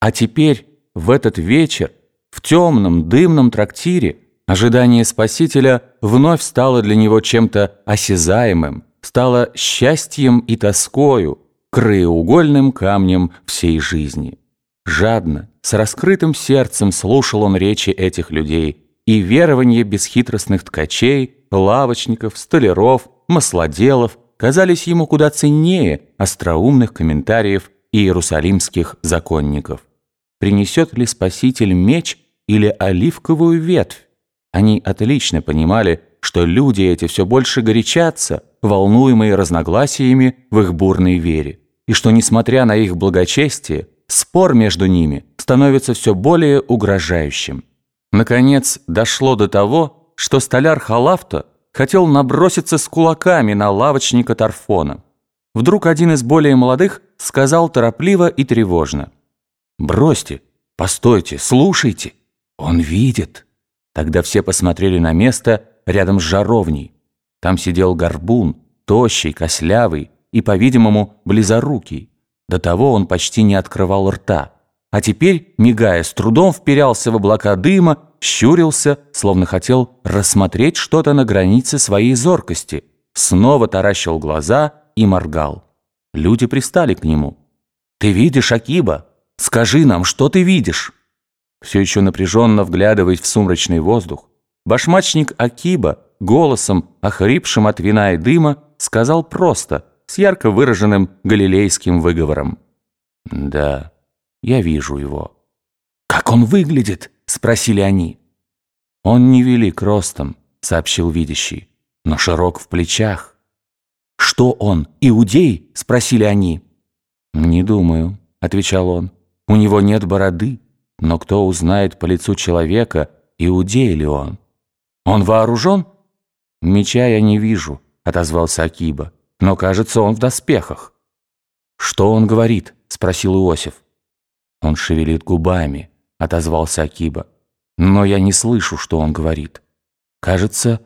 А теперь, в этот вечер, в темном, дымном трактире, ожидание Спасителя вновь стало для него чем-то осязаемым, стало счастьем и тоскою, краеугольным камнем всей жизни. Жадно, с раскрытым сердцем слушал он речи этих людей и верования бесхитростных ткачей, лавочников, столяров, маслоделов казались ему куда ценнее остроумных комментариев иерусалимских законников. Принесет ли Спаситель меч или оливковую ветвь? Они отлично понимали, что люди эти все больше горячатся, волнуемые разногласиями в их бурной вере, и что, несмотря на их благочестие, спор между ними становится все более угрожающим. Наконец, дошло до того, что столяр Халафта хотел наброситься с кулаками на лавочника Тарфона. Вдруг один из более молодых сказал торопливо и тревожно. «Бросьте, постойте, слушайте, он видит». Тогда все посмотрели на место рядом с жаровней. Там сидел горбун, тощий, кослявый и, по-видимому, близорукий. До того он почти не открывал рта. А теперь, мигая, с трудом вперялся в облака дыма, щурился, словно хотел рассмотреть что-то на границе своей зоркости, снова таращил глаза и моргал. Люди пристали к нему. «Ты видишь, Акиба? Скажи нам, что ты видишь?» Все еще напряженно вглядываясь в сумрачный воздух, башмачник Акиба голосом, охрипшим от вина и дыма, сказал просто, с ярко выраженным галилейским выговором. «Да, я вижу его». «Как он выглядит?» – спросили они. «Он невелик ростом», – сообщил видящий, – «но широк в плечах». «Что он, иудей?» – спросили они. «Не думаю», – отвечал он. «У него нет бороды, но кто узнает по лицу человека, иудей ли он?» «Он вооружен?» «Меча я не вижу», — отозвался Акиба, «но, кажется, он в доспехах». «Что он говорит?» — спросил Иосиф. «Он шевелит губами», — отозвался Акиба, «но я не слышу, что он говорит. Кажется,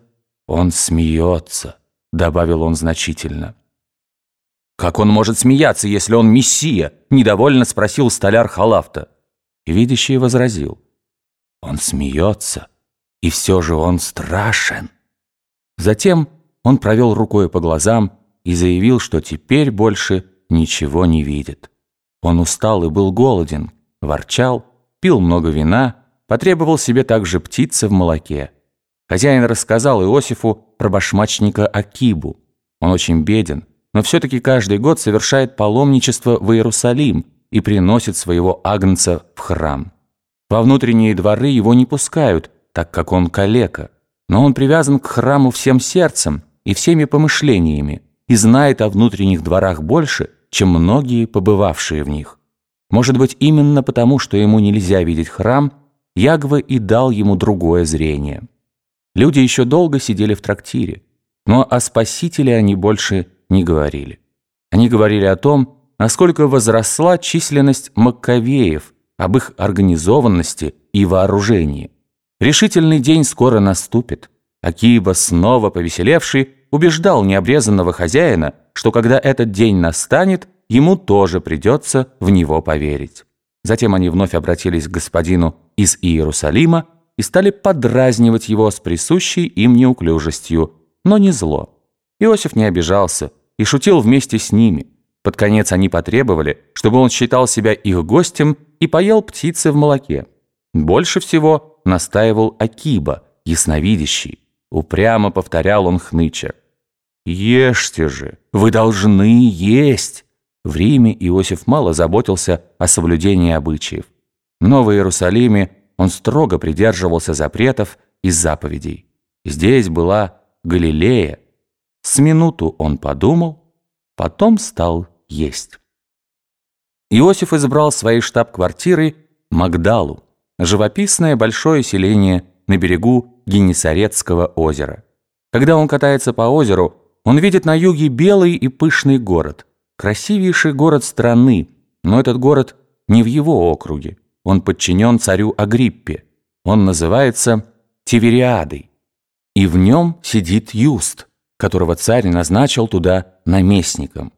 он смеется», — добавил он значительно. «Как он может смеяться, если он мессия?» — недовольно спросил столяр Халафта. Видящий возразил. «Он смеется, и все же он страшен». Затем он провел рукой по глазам и заявил, что теперь больше ничего не видит. Он устал и был голоден, ворчал, пил много вина, потребовал себе также птицы в молоке. Хозяин рассказал Иосифу про башмачника Акибу. Он очень беден, но все-таки каждый год совершает паломничество в Иерусалим и приносит своего агнца в храм. Во внутренние дворы его не пускают, так как он калека но он привязан к храму всем сердцем и всеми помышлениями и знает о внутренних дворах больше, чем многие, побывавшие в них. Может быть, именно потому, что ему нельзя видеть храм, Ягва и дал ему другое зрение. Люди еще долго сидели в трактире, но о Спасителе они больше не говорили. Они говорили о том, насколько возросла численность маккавеев, об их организованности и вооружении. Решительный день скоро наступит. Акиба, снова повеселевший, убеждал необрезанного хозяина, что когда этот день настанет, ему тоже придется в него поверить. Затем они вновь обратились к господину из Иерусалима и стали подразнивать его с присущей им неуклюжестью, но не зло. Иосиф не обижался и шутил вместе с ними. Под конец они потребовали, чтобы он считал себя их гостем и поел птицы в молоке. Больше всего настаивал Акиба, ясновидящий. Упрямо повторял он хныча. «Ешьте же! Вы должны есть!» В Риме Иосиф мало заботился о соблюдении обычаев. Но в Иерусалиме он строго придерживался запретов и заповедей. Здесь была Галилея. С минуту он подумал, потом стал есть. Иосиф избрал своей штаб-квартирой Магдалу, живописное большое селение на берегу Генесарецкого озера. Когда он катается по озеру, он видит на юге белый и пышный город, красивейший город страны, но этот город не в его округе, он подчинен царю Агриппе, он называется Тивериадой, и в нем сидит Юст, которого царь назначил туда наместником.